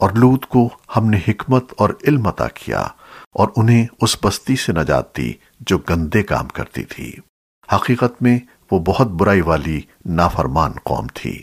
اور لوت کو ہم نے حکمت اور علم عطا کیا اور انہیں اس بستی سے نجات دی جو گندے کام کرتی تھی۔ حقیقت میں وہ بہت برائی والی نافرمان قوم تھی۔